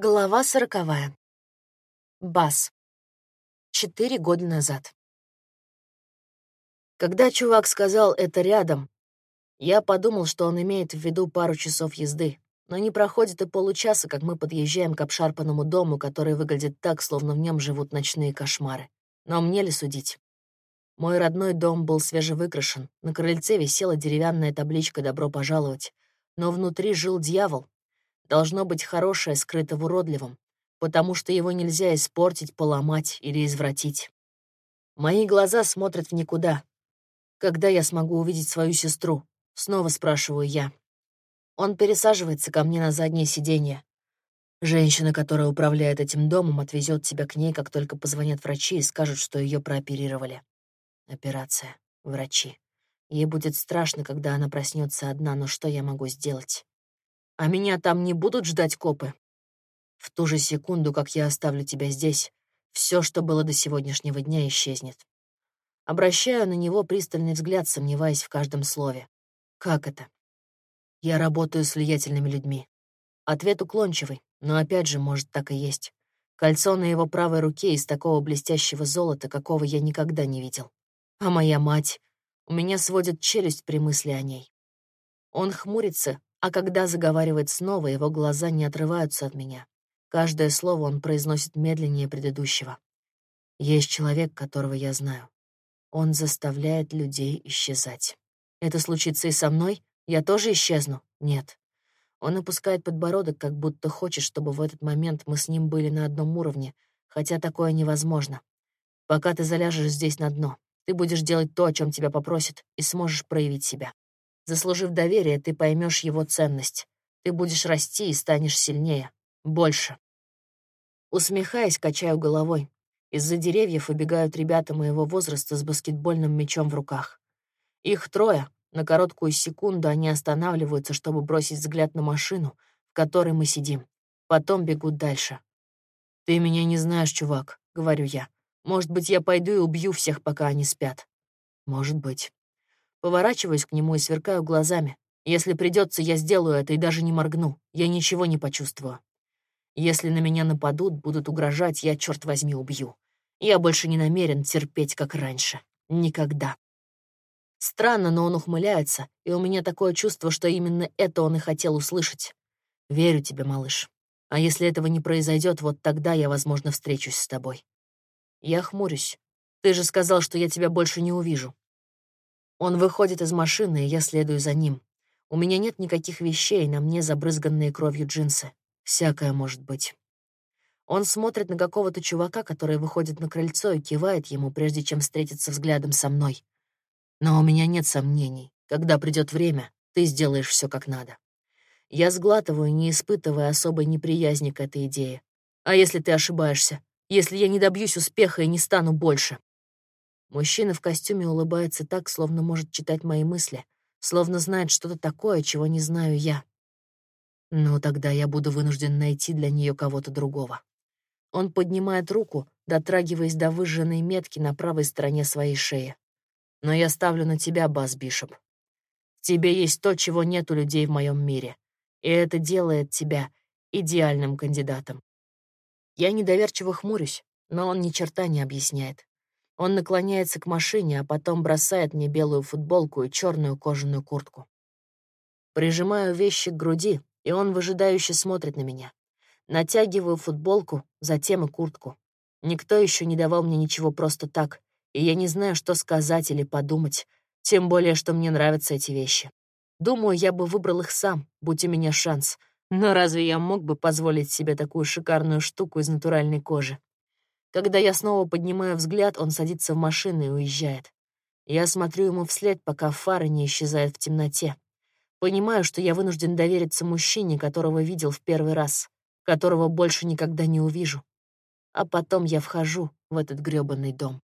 Глава сороковая. Бас. Четыре года назад. Когда чувак сказал «это рядом», я подумал, что он имеет в виду пару часов езды, но не проходит и получаса, как мы подъезжаем к обшарпанному дому, который выглядит так, словно в нем живут ночные кошмары. Но мне ли судить? Мой родной дом был свежевыкрашен, на крыльце висела деревянная табличка «Добро пожаловать», но внутри жил дьявол, должно быть хорошее скрыто в уродливом, потому что его нельзя испортить, поломать или извратить. Мои глаза смотрят в никуда. Когда я смогу увидеть свою сестру? Снова спрашиваю я. Он пересаживается ко мне на заднее сиденье. Женщина, которая управляет этим домом, отвезет тебя к ней, как только позвонят врачи и скажут, что ее прооперировали. Операция. Врачи. Ей будет страшно, когда она проснется одна, но что я могу сделать? А меня там не будут ждать копы? В ту же секунду, как я оставлю тебя здесь, все, что было до сегодняшнего дня, исчезнет. Обращаю на него пристальный взгляд, сомневаясь в каждом слове. Как это? Я работаю с влиятельными людьми. Ответ уклончивый, но опять же, может, так и есть. Кольцо на его правой руке из такого блестящего золота, какого я никогда не видел. А моя мать... У меня сводит челюсть при мысли о ней. Он хмурится, а когда заговаривает снова, его глаза не отрываются от меня. Каждое слово он произносит медленнее предыдущего. Есть человек, которого я знаю. Он заставляет людей исчезать. Это случится и со мной? Я тоже исчезну? Нет. Он опускает подбородок, как будто хочет, чтобы в этот момент мы с ним были на одном уровне, хотя такое невозможно. Пока ты заляжешь здесь на дно, ты будешь делать то, о чем тебя попросят, и сможешь проявить себя. Заслужив доверие, ты поймешь его ценность. Ты будешь расти и станешь сильнее. Больше. Усмехаясь, качаю головой. Из-за деревьев выбегают ребята моего возраста с баскетбольным мячом в руках. Их трое. На короткую секунду они останавливаются, чтобы бросить взгляд на машину, в которой мы сидим. Потом бегут дальше. «Ты меня не знаешь, чувак», — говорю я. «Может быть, я пойду и убью всех, пока они спят?» «Может быть». Поворачиваюсь к нему и сверкаю глазами. Если придется, я сделаю это и даже не моргну. Я ничего не почувствую. Если на меня нападут, будут угрожать, я, черт возьми, убью. Я больше не намерен терпеть, как раньше. Никогда. Странно, но он ухмыляется, и у меня такое чувство, что именно это он и хотел услышать. Верю тебе, малыш. А если этого не произойдет, вот тогда я, возможно, встречусь с тобой. Я хмурюсь. Ты же сказал, что я тебя больше не увижу. Он выходит из машины, и я следую за ним. У меня нет никаких вещей, на мне забрызганные кровью джинсы. Всякое может быть. Он смотрит на какого-то чувака, который выходит на крыльцо и кивает ему, прежде чем встретиться взглядом со мной. Но у меня нет сомнений. Когда придет время, ты сделаешь все как надо. Я сглатываю, не испытывая особой неприязни к этой идее. А если ты ошибаешься? Если я не добьюсь успеха и не стану больше? Мужчина в костюме улыбается так, словно может читать мои мысли, словно знает что-то такое, чего не знаю я. Ну, тогда я буду вынужден найти для нее кого-то другого. Он поднимает руку, дотрагиваясь до выжженной метки на правой стороне своей шеи. Но я ставлю на тебя, Бас Бишоп. Тебе есть то, чего нет у людей в моем мире, и это делает тебя идеальным кандидатом. Я недоверчиво хмурюсь, но он ни черта не объясняет. Он наклоняется к машине, а потом бросает мне белую футболку и черную кожаную куртку. Прижимаю вещи к груди, и он выжидающе смотрит на меня. Натягиваю футболку, затем и куртку. Никто еще не давал мне ничего просто так, и я не знаю, что сказать или подумать, тем более, что мне нравятся эти вещи. Думаю, я бы выбрал их сам, будь у меня шанс. Но разве я мог бы позволить себе такую шикарную штуку из натуральной кожи? Когда я снова поднимаю взгляд, он садится в машину и уезжает. Я смотрю ему вслед, пока фары не исчезают в темноте. Понимаю, что я вынужден довериться мужчине, которого видел в первый раз, которого больше никогда не увижу. А потом я вхожу в этот грёбаный дом.